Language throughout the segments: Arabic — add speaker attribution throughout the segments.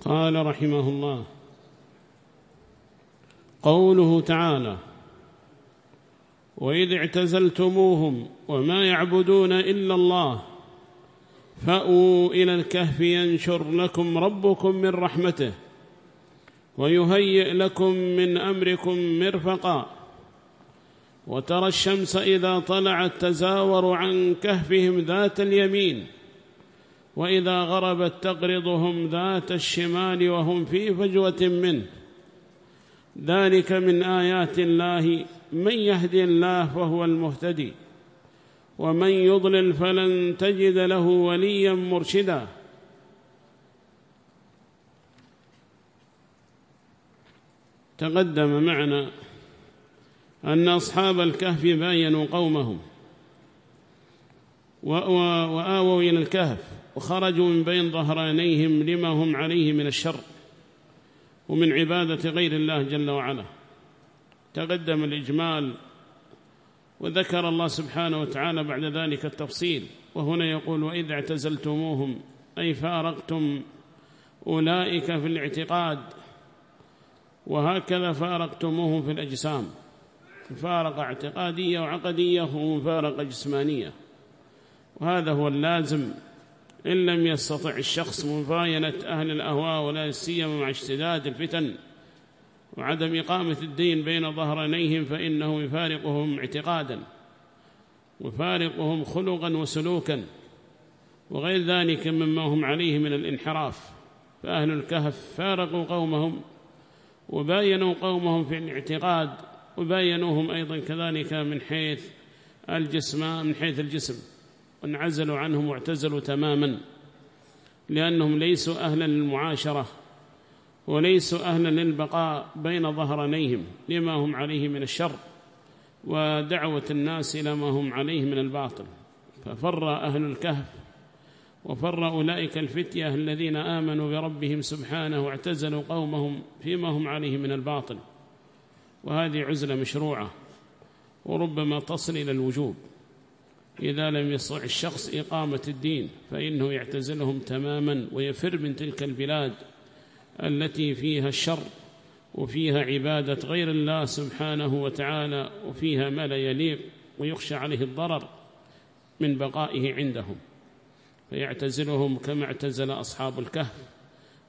Speaker 1: قال رحمه الله قوله تعالى وإذ اعتزلتموهم وما يعبدون إلا الله فأووا إلى الكهف ينشر لكم ربكم من رحمته ويهيئ لكم من أمركم مرفقا وترى الشمس إذا طلعت تزاور عن كهفهم ذات اليمين وإذا غربت تقرضهم ذات الشمال وهم في فجوة منه. ذلك من آيات الله. من يهدي الله فهو المهتدي. ومن يضلل فلن تجد له وليا مرشدا. تقدم معنا أن أصحاب الكهف باينوا قومهم. وآووا إلى الكهف. وخرجوا من بين ظهرانيهم لما هم عليه من الشر ومن عبادة غير الله جل وعلا. تقدم الإجمال وذكر الله سبحانه وتعالى بعد ذلك التفصيل. وهنا يقول وإذا اعتزلتموهم أي فارقتم أولئك في الاعتقاد وهكذا فارقتموهم في الأجسام. مفارقة اعتقادية وعقدية ومفارقة جسمانية. وهذا هو اللازم إن لم يستطع الشخص مفاينة أهل الأهواء ولا سيما مع اشتداد الفتن وعدم إقامة الدين بين ظهرانيهم فإنه يفارقهم اعتقادا وفارقهم خلقا وسلوكا وغير ذلك مما هم عليه من الانحراف فأهل الكهف فارقوا قومهم وباينوا قومهم في الاعتقاد وباينوهم أيضا كذلك من حيث الجسم من حيث الجسم. وانعزلوا عنهم واعتزلوا تماما لأنهم ليسوا أهلا للمعاشرة وليسوا أهلا للبقاء بين ظهرانيهم لما هم عليه من الشر ودعوة الناس إلى ما هم عليه من الباطل. ففر أهل الكهف وفر أولئك الفتية الذين آمنوا بربهم سبحانه واعتزلوا قومهم فيما هم عليه من الباطل. وهذه عزلة مشروعة وربما تصل إلى الوجوب. إذا لم يستطع الشخص إقامة الدين فإنه يعتزلهم تماما ويفر من تلك البلاد التي فيها الشر وفيها عبادة غير الله سبحانه وتعالى وفيها ما لا يليق ويخشى عليه الضرر من بقائه عندهم. فيعتزلهم كما اعتزل أصحاب الكهف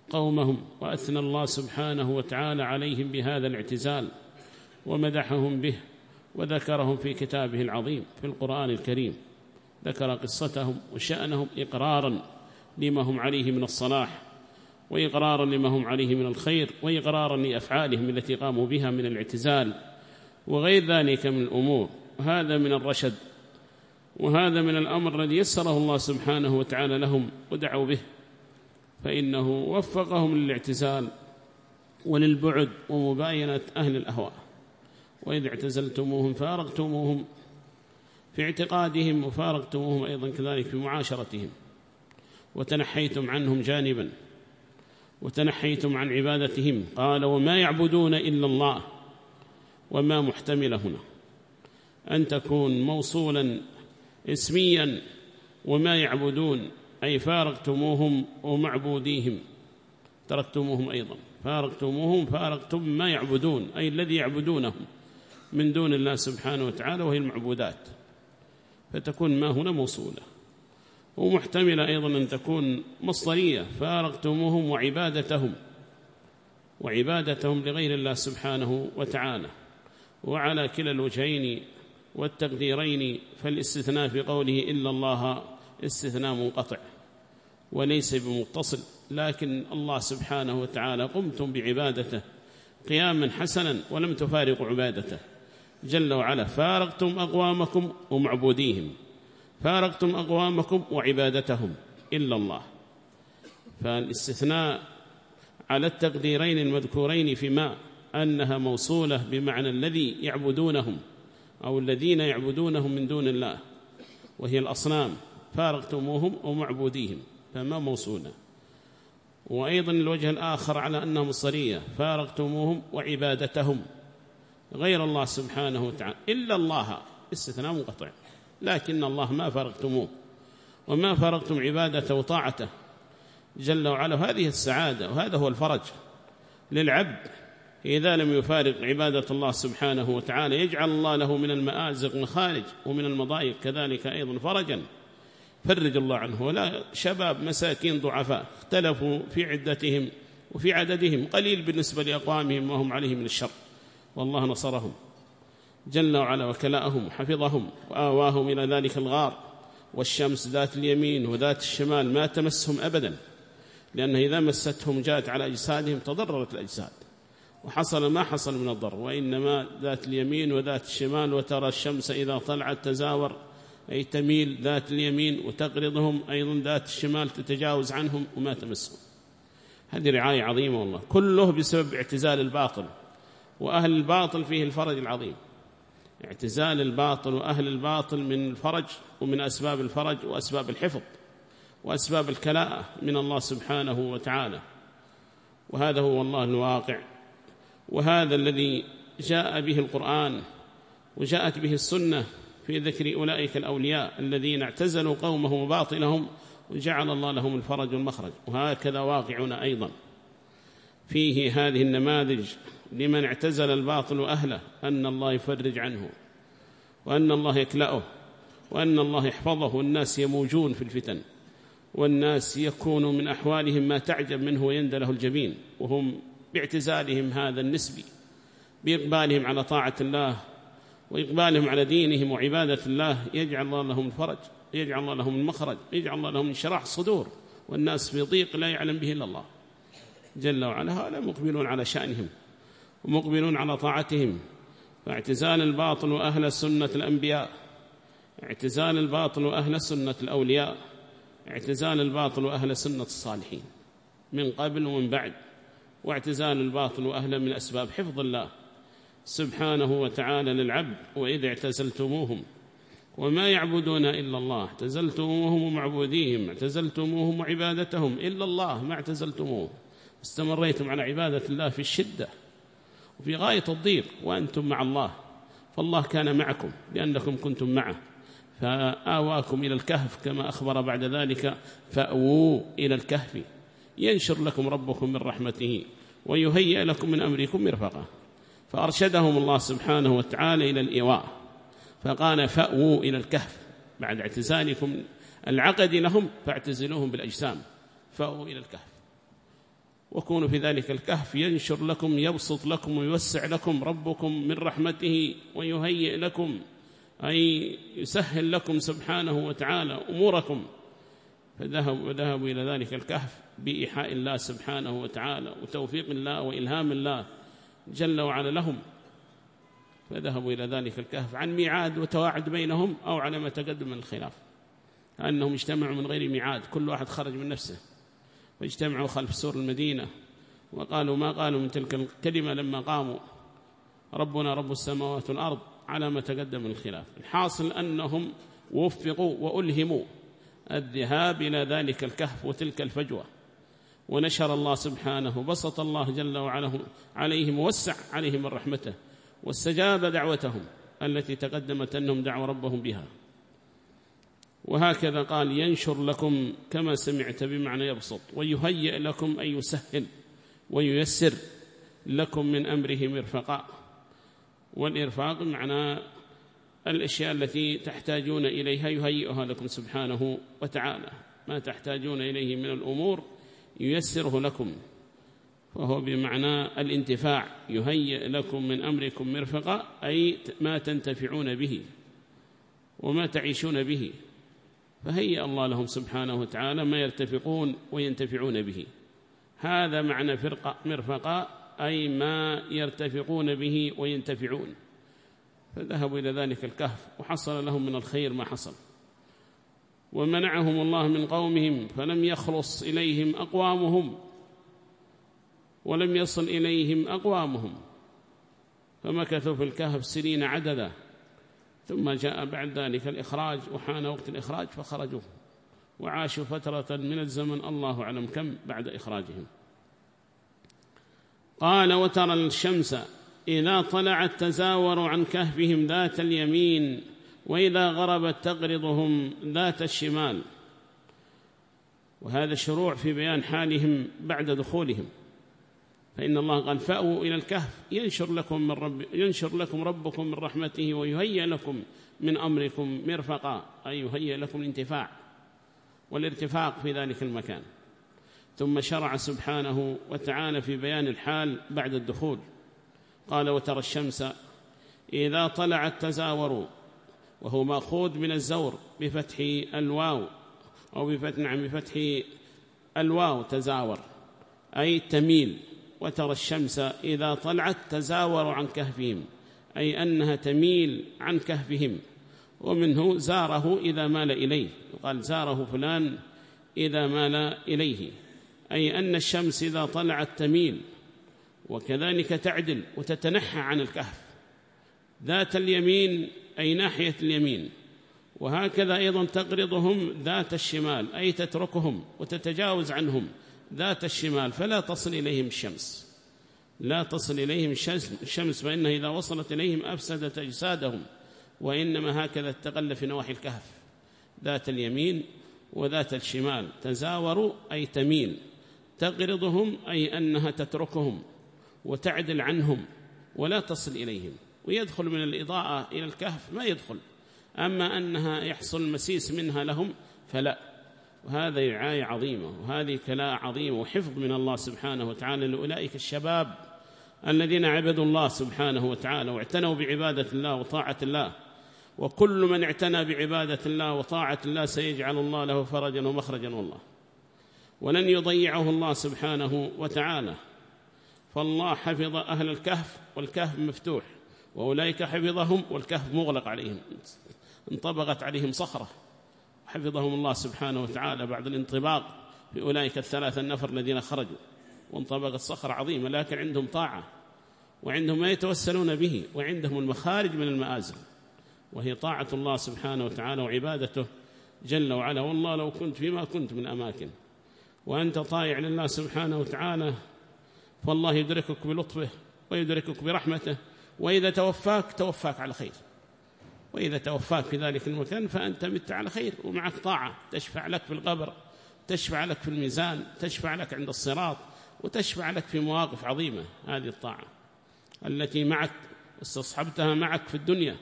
Speaker 1: قومهم وأثنى الله سبحانه وتعالى عليهم بهذا الاعتزال ومدحهم به وذكرهم في كتابه العظيم في القرآن الكريم. ذكر قصتهم وشأنهم إقرارا لما هم عليه من الصلاح وإقرارا لما هم عليه من الخير وإقرارا لأفعالهم التي قاموا بها من الاعتزال وغير ذلك من الأمور. وهذا من الرشد وهذا من الأمر الذي يسره الله سبحانه وتعالى لهم ودعوا به. فإنه وفقهم للاعتزال وللبعد ومباينة أهل الأهواء. وإذ اعتزلتموهم فارقتموهم في اعتقادهم وفارقتموهم أيضا كذلك في معاشرتهم. وتنحيتم عنهم جانبا وتنحيتم عن عبادتهم. قال وما يعبدون إلا الله وما محتمل هنا. أن تكون موصولا اسميا وما يعبدون أي فارقتموهم ومعبوديهم. تركتموهم أيضا. فارقتموهم فارقتم ما يعبدون أي الذي يعبدونهم. من دون الله سبحانه وتعالى وهي المعبودات. فتكون ما هنا موصولة. ومحتملة أيضا أن تكون مصدرية. فارقتموهم وعبادتهم. وعبادتهم لغير الله سبحانه وتعالى. وعلى كلا الوجهين والتقديرين فالاستثناء في قوله إلا الله استثناء منقطع. وليس بمتصل. لكن الله سبحانه وتعالى قمتم بعبادته قياما حسنا ولم تفارقوا عبادته. جل وعلا فارقتم أقوامكم ومعبوديهم فارقتم أقوامكم وعبادتهم إلا الله. فالاستثناء على التقديرين المذكورين فيما أنها موصولة بمعنى الذي يعبدونهم أو الذين يعبدونهم من دون الله وهي الأصنام فارقتموهم ومعبوديهم فما موصولة. وأيضا الوجه الآخر على أنها مصرية فارقتموهم وعبادتهم. غير الله سبحانه وتعالى إلا الله. استثناء منقطع. لكن الله ما فرقتموه وما فرقتم عبادته وطاعته جل وعلا. هذه السعادة وهذا هو الفرج للعبد. إذا لم يفارق عبادة الله سبحانه وتعالى يجعل الله له من المآزق مخارج ومن المضايق كذلك أيضا فرجا. فرج الله عنه. ولا شباب مساكين ضعفاء اختلفوا في عدتهم وفي عددهم. قليل بالنسبة لأقوامهم وهم عليه من الشر. والله نصرهم. جل وعلا وكلاءهم وحفظهم وآواهم إلى ذلك الغار. والشمس ذات اليمين وذات الشمال ما تمسهم أبدا لأن إذا مستهم جاءت على أجسادهم تضررت الأجساد. وحصل ما حصل من الضر وإنما ذات اليمين وذات الشمال وترى الشمس إذا طلعت تزاور أي تميل ذات اليمين وتقرضهم أيضا ذات الشمال تتجاوز عنهم وما تمسهم. هذه رعاية عظيمة والله. كله بسبب اعتزال الباطل. وأهل الباطل فيه الفرج العظيم. اعتزال الباطل وأهل الباطل من الفرج ومن أسباب الفرج وأسباب الحفظ وأسباب الكلاءة من الله سبحانه وتعالى. وهذا هو الله الواقع. وهذا الذي جاء به القرآن وجاءت به السنة في ذكر أولئك الأولياء الذين اعتزلوا قومهم وباطلهم وجعل الله لهم الفرج والمخرج. وهكذا واقعنا أيضا. فيه هذه النماذج لمن اعتزل الباطل أهله أن الله يفرج عنه وأن الله يكلأه وأن الله يحفظه والناس يموجون في الفتن والناس يكون من أحوالهم ما تعجب منه ويندى له الجبين وهم باعتزالهم هذا النسبي بإقبالهم على طاعة الله وإقبالهم على دينهم وعبادة الله يجعل الله لهم الفرج يجعل الله لهم المخرج يجعل الله لهم انشراح الصدور والناس في ضيق لا يعلم به إلا الله. جل وعلا هؤلاء مقبلون على شأنهم ومقبلون على طاعتهم. فاعتزال الباطل وأهل سنة الأنبياء اعتزال الباطل وأهل سنة الأولياء اعتزال الباطل وأهل سنة الصالحين من قبل ومن بعد. واعتزال الباطل وأهل من أسباب حفظ الله سبحانه وتعالى للعبد وإذ اعتزلتموهم. وما يعبدون إلا الله اعتزلتموهم ومعبوديهم اعتزلتموهم وعبادتهم إلا الله ما اعتزلتموه. استمريتم على عبادة الله في الشدة وفي غاية الضيق وأنتم مع الله فالله كان معكم لأنكم كنتم معه فآواكم إلى الكهف كما أخبر بعد ذلك فأووا إلى الكهف ينشر لكم ربكم من رحمته ويهيئ لكم من أمركم مرفقة فأرشدهم الله سبحانه وتعالى إلى الإيواء فقال فأووا إلى الكهف بعد اعتزالكم العقد لهم فاعتزلوهم بالأجسام فأووا إلى الكهف. وكونوا في ذلك الكهف ينشر لكم يبسط لكم ويوسع لكم ربكم من رحمته ويهيئ لكم أي يسهل لكم سبحانه وتعالى أموركم. فذهبوا وذهبوا إلى ذلك الكهف بإيحاء الله سبحانه وتعالى وتوفيق الله وإلهام الله جل وعلا لهم. فذهبوا إلى ذلك الكهف عن ميعاد وتواعد بينهم أو على ما تقدم من الخلاف. أنهم اجتمعوا من غير ميعاد كل واحد خرج من نفسه. واجتمعوا خلف سور المدينة وقالوا ما قالوا من تلك الكلمة لما قاموا. ربنا رب السماوات والأرض على ما تقدم الخلاف الحاصل أنهم وفقوا وألهموا الذهاب إلى ذلك الكهف وتلك الفجوة. ونشر الله سبحانه بسط الله جل وعلا عليهم ووسع عليهم من رحمته واستجاب دعوتهم التي تقدمت أنهم دعوا ربهم بها. وهكذا قال ينشر لكم كما سمعت بمعنى يبسط ويهيئ لكم أن يسهل وييسر لكم من أمره مرفقا. والإرفاق معنى الأشياء التي تحتاجون إليها يهيئها لكم سبحانه وتعالى. ما تحتاجون إليه من الأمور ييسره لكم وهو بمعنى الانتفاع يهيئ لكم من أمركم مرفقا أي ما تنتفعون به وما تعيشون به. فهيئ الله لهم سبحانه وتعالى ما يرتفقون وينتفعون به. هذا معنى فرقة مرفقا أي ما يرتفقون به وينتفعون. فذهبوا إلى ذلك الكهف وحصل لهم من الخير ما حصل. ومنعهم الله من قومهم فلم يخلص إليهم أقوامهم ولم يصل إليهم أقوامهم. فمكثوا في الكهف سنين عددا. ثم جاء بعد ذلك الإخراج وحان وقت الإخراج فخرجوا وعاشوا فترة من الزمن الله أعلم كم بعد إخراجهم. قال وترى الشمس إذا طلعت تزاور عن كهفهم ذات اليمين وإذا غربت تقرضهم ذات الشمال. وهذا شروع في بيان حالهم بعد دخولهم. فإن الله قال فأووا إلى الكهف ينشر لكم من رب ينشر لكم ربكم من رحمته ويهيئ لكم من أمركم مرفقا أي يهيئ لكم الانتفاع والارتفاق في ذلك المكان. ثم شرع سبحانه وتعالى في بيان الحال بعد الدخول. قال وترى الشمس إذا طلعت تزاوروا وهو مأخوذ من الزور بفتح الواو أو بفتح نعم بفتح الواو تزاور أي تميل وترى الشمس إذا طلعت تزاور عن كهفهم أي أنها تميل عن كهفهم. ومنه زاره إذا مال إليه يقال زاره فلان إذا مال إليه. أي أن الشمس إذا طلعت تميل وكذلك تعدل وتتنحى عن الكهف. ذات اليمين أي ناحية اليمين. وهكذا أيضا تقرضهم ذات الشمال أي تتركهم وتتجاوز عنهم. ذات الشمال فلا تصل إليهم الشمس. لا تصل إليهم الشمس فإنها إذا وصلت إليهم أفسدت أجسادهم وإنما هكذا تقل في نواحي الكهف. ذات اليمين وذات الشمال تزاوروا أي تميل تقرضهم أي أنها تتركهم وتعدل عنهم ولا تصل إليهم. ويدخل من الإضاءة إلى الكهف ما يدخل. أما أنها يحصل مسيس منها لهم فلا. وهذه رعاية عظيمة وهذه كلاء عظيمة وحفظ من الله سبحانه وتعالى لأولئك الشباب الذين عبدوا الله سبحانه وتعالى واعتنوا بعبادة الله وطاعة الله. وكل من اعتنى بعبادة الله وطاعة الله سيجعل الله له فرجا ومخرجا والله. ولن يضيعه الله سبحانه وتعالى. فالله حفظ أهل الكهف والكهف مفتوح وأولئك حفظهم والكهف مغلق عليهم انطبقت عليهم صخرة. حفظهم الله سبحانه وتعالى بعد الانطباق في أولئك الثلاثة النفر الذين خرجوا وانطبقت صخرة عظيمة لكن عندهم طاعة وعندهم ما يتوسلون به وعندهم المخارج من المآزل وهي طاعة الله سبحانه وتعالى وعبادته جل وعلا. والله لو كنت فيما كنت من أماكن وأنت طائع لله سبحانه وتعالى فالله يدركك بلطفه ويدركك برحمته وإذا توفاك توفاك على خير. وإذا توفاك في ذلك المكان فأنت مت على خير ومعك طاعة تشفع لك في القبر تشفع لك في الميزان تشفع لك عند الصراط وتشفع لك في مواقف عظيمة هذه الطاعة التي معك استصحبتها معك في الدنيا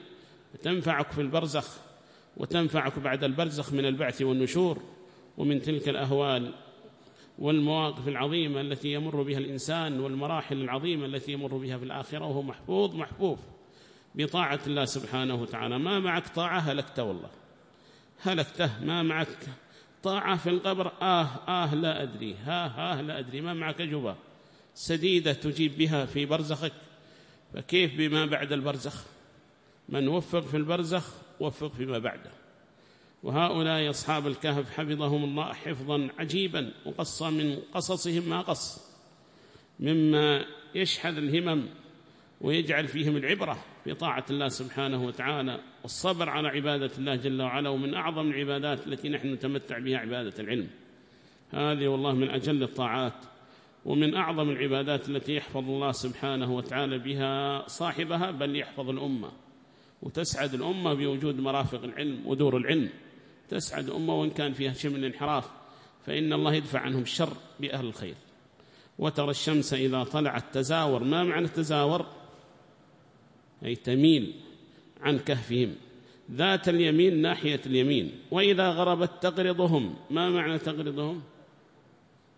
Speaker 1: وتنفعك في البرزخ وتنفعك بعد البرزخ من البعث والنشور ومن تلك الأهوال والمواقف العظيمة التي يمر بها الإنسان والمراحل العظيمة التي يمر بها في الآخرة وهو محفوظ محفوظ بطاعة الله سبحانه وتعالى. ما معك طاعة هلكت والله. هلكته ما معك طاعة في القبر. آه آه لا أدري. ها ها لا أدري. ما معك جبة سديدة تجيب بها في برزخك. فكيف بما بعد البرزخ؟ من وفق في البرزخ وفق فيما بعده. وهؤلاء أصحاب الكهف حفظهم الله حفظا عجيبا وقص من قصصهم ما قص. مما يشحذ الهمم ويجعل فيهم العبرة في طاعة الله سبحانه وتعالى والصبر على عبادة الله جل وعلا ومن أعظم العبادات التي نحن نتمتع بها عبادة العلم. هذه والله من أجل الطاعات ومن أعظم العبادات التي يحفظ الله سبحانه وتعالى بها صاحبها بل يحفظ الأمة. وتسعد الأمة بوجود مرافق العلم ودور العلم. تسعد الأمة وإن كان فيها شيء من الانحراف فإن الله يدفع عنهم الشر بأهل الخير. وترى الشمس إذا طلعت تزاور. ما معنى التزاور؟ أي تميل عن كهفهم. ذات اليمين ناحية اليمين. وإذا غربت تقرضهم ما معنى تقرضهم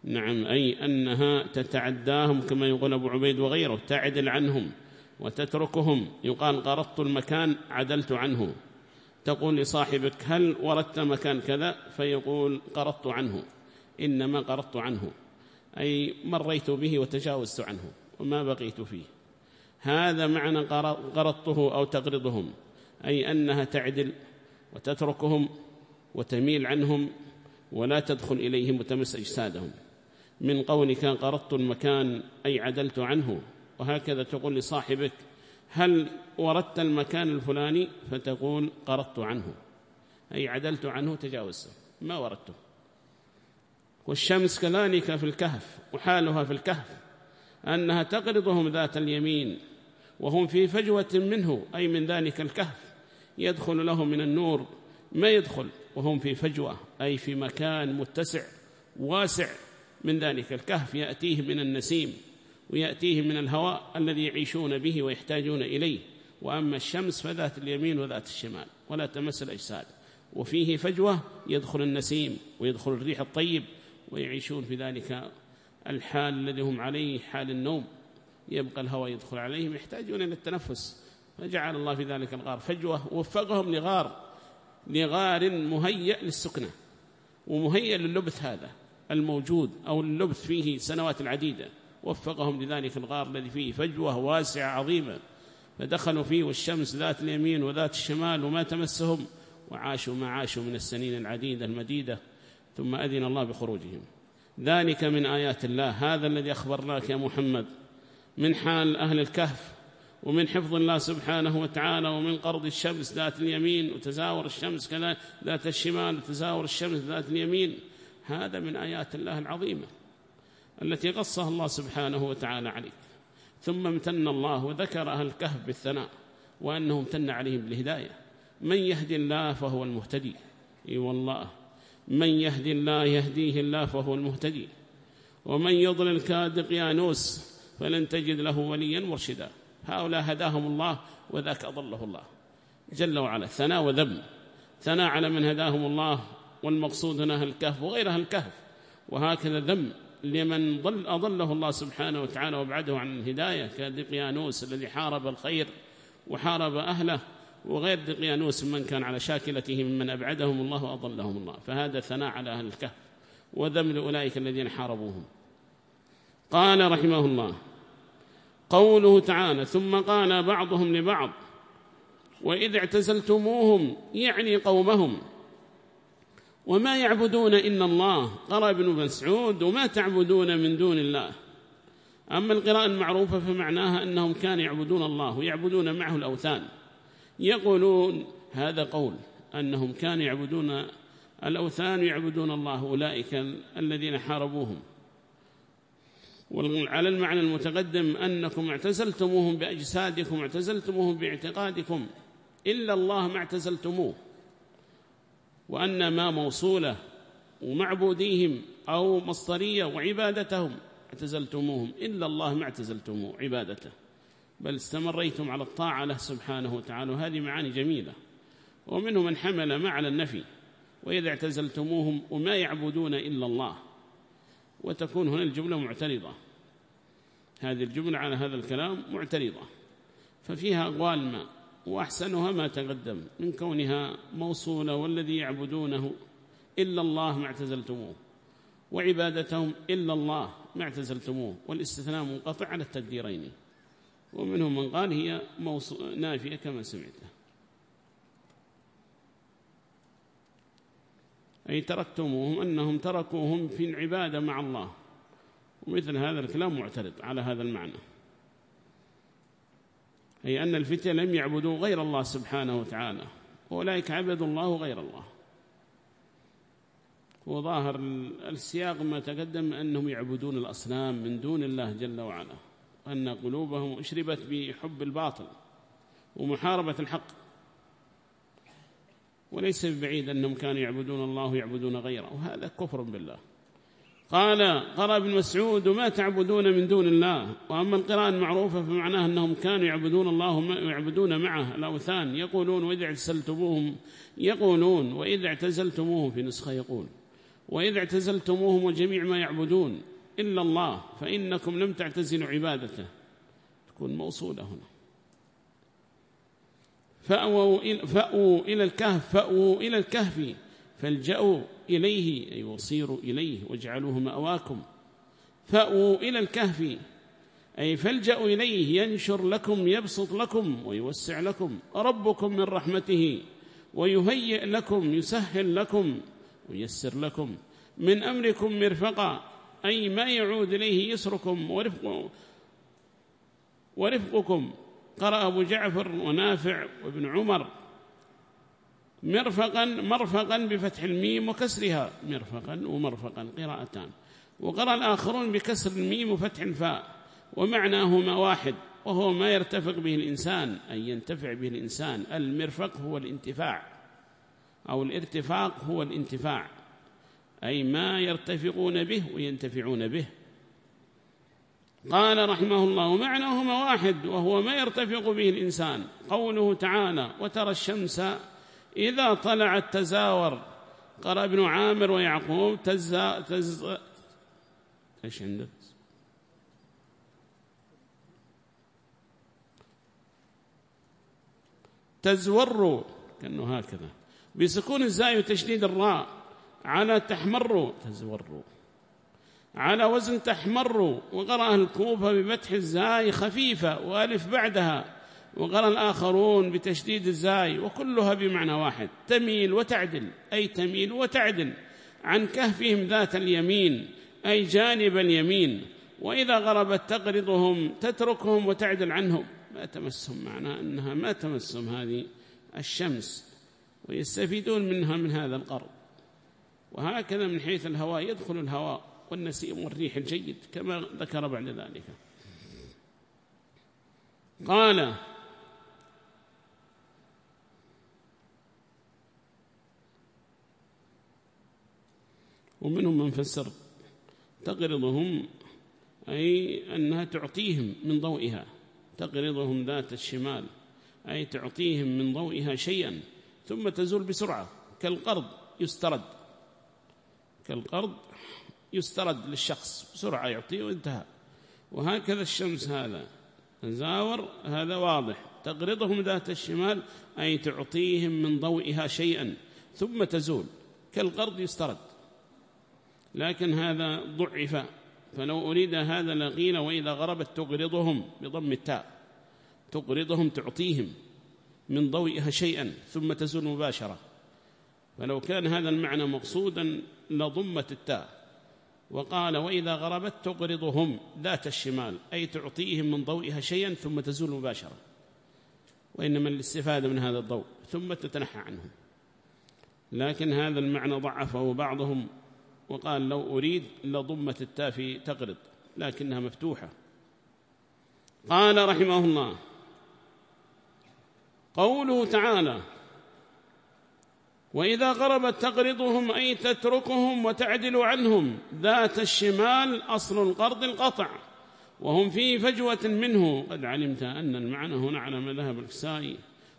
Speaker 1: نعم أي أنها تتعداهم كما يقول أبو عبيد وغيره تعدل عنهم وتتركهم. يقال قرضت المكان عدلت عنه. تقول لصاحبك هل وردت مكان كذا؟ فيقول قرضت عنه. إنما قرضت عنه. أي مريت به وتجاوزت عنه وما بقيت فيه. هذا معنى قرضته أو تقرضهم أي أنها تعدل وتتركهم وتميل عنهم ولا تدخل إليهم وتمس أجسادهم. من قولك قرضت المكان أي عدلت عنه. وهكذا تقول لصاحبك هل وردت المكان الفلاني؟ فتقول قرضت عنه. أي عدلت عنه تجاوزته. ما وردته. والشمس كذلك في الكهف وحالها في الكهف أنها تقرضهم ذات اليمين. وهم في فجوة منه أي من ذلك الكهف يدخل لهم من النور ما يدخل؟ وهم في فجوة أي في مكان متسع واسع من ذلك الكهف يأتيه من النسيم ويأتيه من الهواء الذي يعيشون به ويحتاجون إليه. وأما الشمس فذات اليمين وذات الشمال ولا تمس الأجساد. وفيه فجوة يدخل النسيم ويدخل الريح الطيب ويعيشون في ذلك الحال الذي هم عليه حال النوم. يبقى الهواء يدخل عليهم يحتاجون إلى التنفس. فجعل الله في ذلك الغار. فجوة ووفقهم لغار لغار مهيأ للسكنة ومهيأ لللبث هذا الموجود أو اللبث فيه سنوات العديدة وفقهم لذلك الغار الذي فيه فجوة واسعة عظيمة. فدخلوا فيه والشمس ذات اليمين وذات الشمال وما تمسهم. وعاشوا ما عاشوا من السنين العديدة المديدة. ثم أذن الله بخروجهم. ذلك من آيات الله. هذا الذي أخبرناك يا محمد. من حال أهل الكهف ومن حفظ الله سبحانه وتعالى ومن قرض الشمس ذات اليمين وتزاور الشمس كذا ذات الشمال وتزاور الشمس ذات اليمين. هذا من آيات الله العظيمة التي قصها الله سبحانه وتعالى عليك ثم امتن الله وذكر أهل الكهف بالثناء وأنه امتن عليهم بالهداية. من يهدي الله فهو المهتدي. إي والله. من يهدي الله يهديه الله فهو المهتدي. ومن يضلل كادق يانوس فلن تجد له وليا مرشدا. هؤلاء هداهم الله وذاك أضله الله. جل وعلا ثناء وذم. ثناء على من هداهم الله والمقصود هنا أهل الكهف وغير أهل الكهف وهكذا ذم لمن ضل أضله الله سبحانه وتعالى وأبعده عن الهداية كدقيانوس الذي حارب الخير وحارب أهله. وغير دقيانوس من كان على شاكلته ممن أبعدهم الله وأضلهم الله. فهذا ثناء على أهل الكهف. وذم لأولئك الذين حاربوهم. قال رحمه الله قوله تعالى ثم قال بعضهم لبعض وإذ اعتزلتموهم يعني قومهم وما يعبدون إلا الله. قرأ ابن مسعود وما تعبدون من دون الله. أما القراءة المعروفة فمعناها أنهم كانوا يعبدون الله ويعبدون معه الأوثان. يقولون هذا قول أنهم كانوا يعبدون الأوثان ويعبدون الله أولئك الذين حاربوهم. وعلى المعنى المتقدم أنكم اعتزلتموهم بأجسادكم اعتزلتموهم باعتقادكم. إلا الله ما اعتزلتموه. وأن ما موصولة ومعبوديهم أو مصدرية وعبادتهم اعتزلتموهم. إلا الله ما اعتزلتموه عبادته. بل استمريتم على الطاعة له سبحانه وتعالى. وهذه معاني جميلة. ومنهم من حمل ما على النفي. وإذا اعتزلتموهم وما يعبدون إلا الله. وتكون هنا الجملة معترضة. هذه الجملة على هذا الكلام معترضة. ففيها أقوال ما وأحسنها ما تقدم من كونها موصولة والذي يعبدونه إلا الله ما اعتزلتموه وعبادتهم إلا الله ما اعتزلتموه والاستثناء منقطع على التقديرين. ومنهم من قال هي نافية كما سمعته أي تركتموهم أنهم تركوهم في العبادة مع الله. ومثل هذا الكلام معترض على هذا المعنى. أي أن الفتية لم يعبدوا غير الله سبحانه وتعالى أولئك عبدوا الله غير الله. وظاهر السياق ما تقدم أنهم يعبدون الأصنام من دون الله جل وعلا أن قلوبهم أشربت بحب الباطل ومحاربة الحق. وليس ببعيد أنهم كانوا يعبدون الله ويعبدون غيره وهذا كفر بالله. قال قرأ ابن مسعود ما تعبدون من دون الله؟ وأما القراءة المعروفة فمعناها أنهم كانوا يعبدون الله ويعبدون معه الأوثان. يقولون وإذا اعتزلتموهم يقولون وإذا اعتزلتموهم في نسخة يقول وإذا اعتزلتموهم وجميع ما يعبدون إلا الله فإنكم لم تعتزلوا عبادته. تكون موصولة هنا. فأووا, فأووا إلى الكهف فأووا إلى الكهف فالجأوا إليه أي وصيروا إليه واجعلوه مأواكم. فأووا إلى الكهف أي فالجأوا إليه ينشر لكم يبسط لكم ويوسع لكم. ربكم من رحمته ويهيئ لكم يسهل لكم ويسر لكم. من أمركم مرفقا أي ما يعود إليه يسركم ورفق ورفقكم. قرأ أبو جعفر ونافع وابن عمر مرفقا مرفقا بفتح الميم وكسرها. مرفقا ومرفقا قراءتان. وقرأ الآخرون بكسر الميم وفتح الفاء. ومعناهما واحد وهو ما يرتفق به الإنسان أي ينتفع به الإنسان. المرفق هو الانتفاع أو الارتفاق هو الانتفاع. أي ما يرتفقون به وينتفعون به. قال رحمه الله معناهما واحد وهو ما يرتفق به الإنسان. قوله تعالى وترى الشمس إذا طلعت تزاور قرأ ابن عامر ويعقوب تزا تز إيش عندك تزور كأنه هكذا. بسكون الزاي وتشديد الراء على تحمر تزور على وزن تحمر وقرأ الكوفة بفتح الزاي خفيفة وألف بعدها وقرأ الآخرون بتشديد الزاي وكلها بمعنى واحد تميل وتعدل أي تميل وتعدل عن كهفهم ذات اليمين أي جانب اليمين وإذا غربت تقرضهم تتركهم وتعدل عنهم. ما تمسهم معنى أنها ما تمسهم هذه الشمس ويستفيدون منها من هذا القرض. وهكذا من حيث الهواء يدخل الهواء. والنسيم والريح الجيد كما ذكر بعد ذلك. قال ومنهم من فسر تقرضهم أي أنها تعطيهم من ضوئها. تقرضهم ذات الشمال أي تعطيهم من ضوئها شيئا ثم تزول بسرعة. كالقرض يسترد. كالقرض يسترد للشخص بسرعة يعطيه وانتهى وهكذا الشمس هذا. تزاور هذا واضح. تقرضهم ذات الشمال أي تعطيهم من ضوئها شيئا ثم تزول. كالقرض يسترد. لكن هذا ضعف. فلو أريد هذا لقيل وإذا غربت تقرضهم بضم التاء. تقرضهم تعطيهم من ضوئها شيئا ثم تزول مباشرة. فلو كان هذا المعنى مقصودا لضمت التاء. وقال وإذا غربت تقرضهم ذات الشمال أي تعطيهم من ضوئها شيئا ثم تزول مباشرة وإنما الاستفادة من هذا الضوء ثم تتنحى عنهم. لكن هذا المعنى ضعفه بعضهم وقال لو أريد لضمت التاء في تقرض لكنها مفتوحة. قال رحمه الله قوله تعالى وإذا غربت تقرضهم أي تتركهم وتعدل عنهم ذات الشمال أصل القرض القطع. وهم في فجوة منه. قد علمت أن المعنى هنا على مذهب الكسائي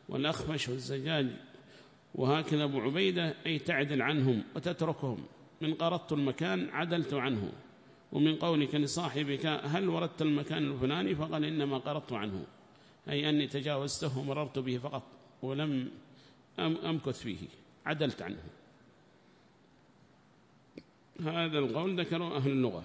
Speaker 1: والأخفش والزجاج. وهكذا أبو عبيدة أي تعدل عنهم وتتركهم. من قرضت المكان عدلت عنه. ومن قولك لصاحبك هل وردت المكان الفلاني؟ فقال إنما قرضت عنه. أي أني تجاوزته ومررت به فقط ولم أمكث فيه. عدلت عنه. هذا القول ذكره أهل اللغة.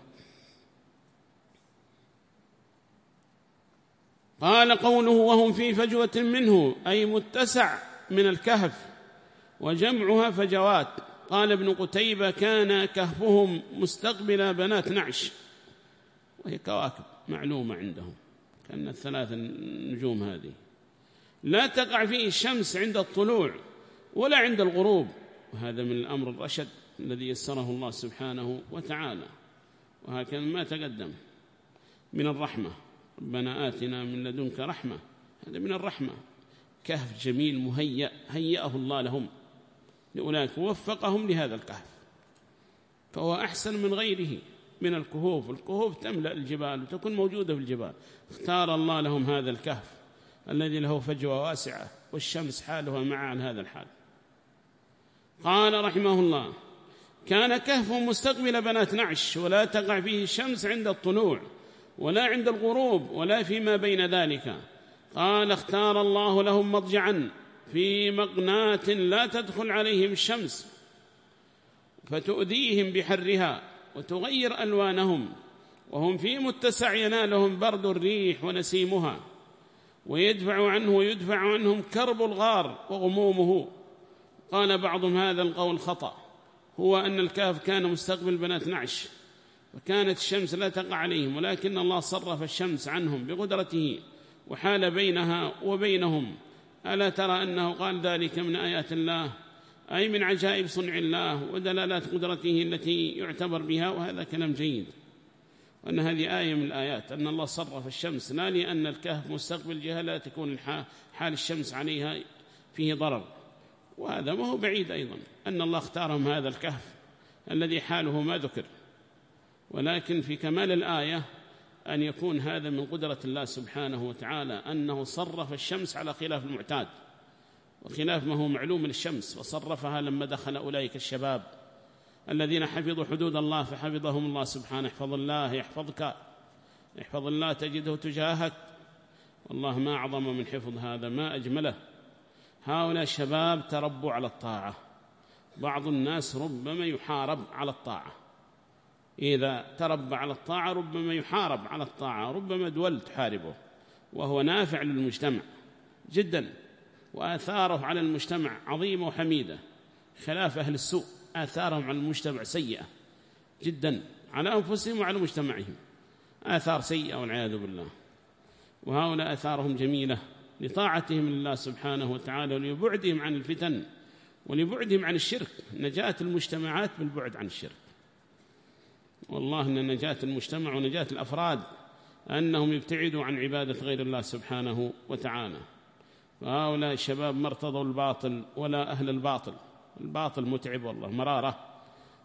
Speaker 1: قال قوله وهم في فجوة منه أي متسع من الكهف وجمعها فجوات. قال ابن قتيبة كان كهفهم مستقبل بنات نعش. وهي كواكب معلومة عندهم. كأن الثلاث النجوم هذه. لا تقع فيه الشمس عند الطلوع. ولا عند الغروب. وهذا من الأمر الرشد الذي يسره الله سبحانه وتعالى. وهكذا ما تقدم. من الرحمة. ربنا آتنا من لدنك رحمة. هذا من الرحمة. كهف جميل مهيأ. هيأه الله لهم. لأولئك وفقهم لهذا الكهف. فهو أحسن من غيره. من الكهوف. الكهوف تملأ الجبال وتكون موجودة في الجبال. اختار الله لهم هذا الكهف. الذي له فجوة واسعة. والشمس حالها مع هذا الحال. قال رحمه الله كان كهف مستقبل بنات نعش ولا تقع فيه الشمس عند الطلوع ولا عند الغروب ولا فيما بين ذلك. قال اختار الله لهم مضجعا في مقناة لا تدخل عليهم الشمس فتؤذيهم بحرها وتغير ألوانهم وهم في متسع ينالهم برد الريح ونسيمها ويدفع عنه ويدفع عنهم كرب الغار وغمومه. قال بعضهم هذا القول خطأ. هو أن الكهف كان مستقبل بنات نعش وكانت الشمس لا تقع عليهم ولكن الله صرف الشمس عنهم بقدرته وحال بينها وبينهم. ألا ترى أنه قال ذلك من آيات الله؟ أي من عجائب صنع الله ودلالات قدرته التي يعتبر بها؟ وهذا كلام جيد. وأن هذه آية من الآيات أن الله صرف الشمس لا لأن الكهف مستقبل جهة لا تكون حال الشمس عليها فيه ضرر. وهذا ما هو بعيد أيضا أن الله اختارهم هذا الكهف الذي حاله ما ذكر. ولكن في كمال الآية أن يكون هذا من قدرة الله سبحانه وتعالى أنه صرف الشمس على خلاف المعتاد. وخلاف ما هو معلوم للشمس وصرفها لما دخل أولئك الشباب الذين حفظوا حدود الله فحفظهم الله سبحانه. احفظ الله يحفظك احفظ الله تجده تجاهك. والله ما أعظم من حفظ هذا ما أجمله. هؤلاء شباب تربوا على الطاعة. بعض الناس ربما يحارب على الطاعة. إذا تربى على الطاعة ربما يحارب على الطاعة ربما دول تحاربه. وهو نافع للمجتمع جدا وآثاره على المجتمع عظيمة وحميدة. خلاف أهل السوء آثارهم على المجتمع سيئة جدا على أنفسهم وعلى مجتمعهم. آثار سيئة والعياذ بالله. وهؤلاء آثارهم جميلة. لطاعتهم لله سبحانه وتعالى ولبعدهم عن الفتن ولبعدهم عن الشرك. نجاة المجتمعات بالبعد عن الشرك. والله أن نجاة المجتمع ونجاة الأفراد أنهم يبتعدوا عن عبادة غير الله سبحانه وتعالى. فهؤلاء الشباب ما ارتضوا الباطل ولا أهل الباطل. الباطل متعب والله مرارة.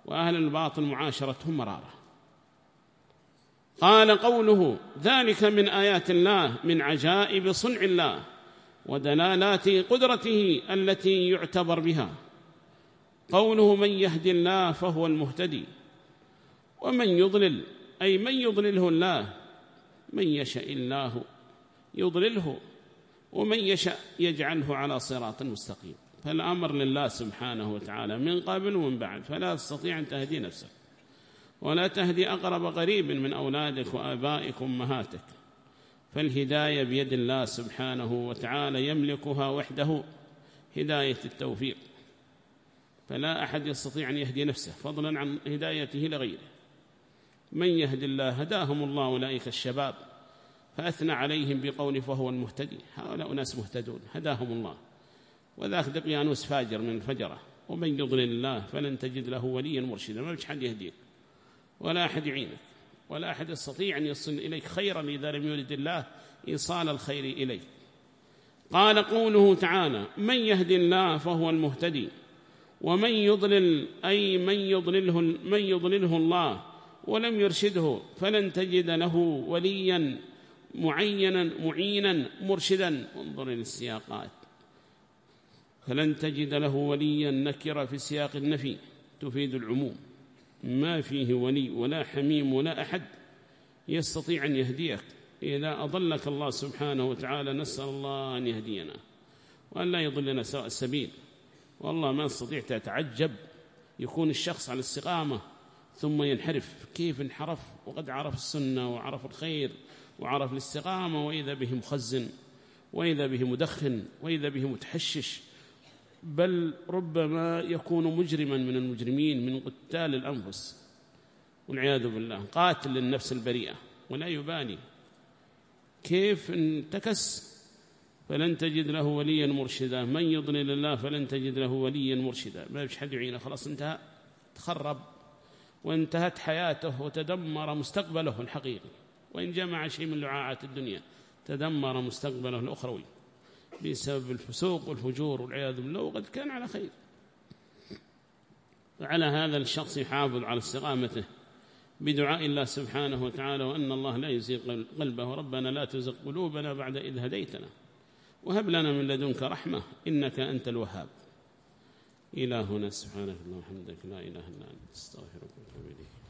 Speaker 1: وأهل الباطل معاشرتهم مرارة. قال قوله ذلك من آيات الله من عجائب صنع الله ودلالات قدرته التي يعتبر بها. قوله من يهدي الله فهو المهتدي ومن يضلل أي من يضلله الله من يشاء الله يضلله ومن يشاء يجعله على صراط مستقيم. فالأمر لله سبحانه وتعالى من قبل ومن بعد فلا تستطيع أن تهدي نفسك. ولا تهدي أقرب قريب من أولادك وآبائك وأمهاتك. فالهداية بيد الله سبحانه وتعالى يملكها وحده هداية التوفيق. فلا أحد يستطيع أن يهدي نفسه فضلا عن هدايته لغيره. من يهدي الله هداهم الله أولئك الشباب فأثنى عليهم بقول فهو المهتدي. هؤلاء ناس مهتدون هداهم الله. وذاك دقيانوس فاجر من الفجرة ومن يضلل الله فلن تجد له وليا مرشدا ما بيش حد يهديك. ولا أحد يعينك ولا أحد يستطيع أن يصل إليك خيرا إذا لم يرد الله إيصال الخير إليك. قال قوله تعالى من يهدي الله فهو المهتدي ومن يضلل أي من يضلله, من يضلله الله ولم يرشده فلن تجد له وليا معينا معينا مرشدا. انظر للسياقات فلن تجد له وليا نكر في سياق النفي تفيد العموم. ما فيه ولي ولا حميم ولا أحد يستطيع أن يهديك. إذا أضلك الله سبحانه وتعالى نسأل الله أن يهدينا وأن لا يضلنا سواء السبيل. والله ما نستطيع تتعجب. يكون الشخص على الاستقامة ثم ينحرف. كيف انحرف؟ وقد عرف السنة وعرف الخير وعرف الاستقامة وإذا به مخزن وإذا به مدخن وإذا به متحشش. بل ربما يكون مجرما من المجرمين من قتال الأنفس. والعياذ بالله قاتل للنفس البريئة ولا يبالي. كيف انتكس فلن تجد له وليا مرشدا. من يضلل الله فلن تجد له وليا مرشدا. ما فيش حد يعينه. خلاص انتهى تخرب وانتهت حياته وتدمر مستقبله الحقيقي. وإن جمع شيء من لعاعات الدنيا تدمر مستقبله الأخروي. بسبب الفسوق والفجور والعياذ بالله وقد كان على خير. فعلى هذا الشخص يحافظ على استقامته بدعاء الله سبحانه وتعالى وأن الله لا يزيغ قلبه ربنا لا تزغ قلوبنا بعد إذ هديتنا. وهب لنا من لدنك رحمة إنك أنت الوهاب. إلهنا سبحانك اللهم وبحمدك لا إله إلا أنت أستغفرك وأتوب إليك.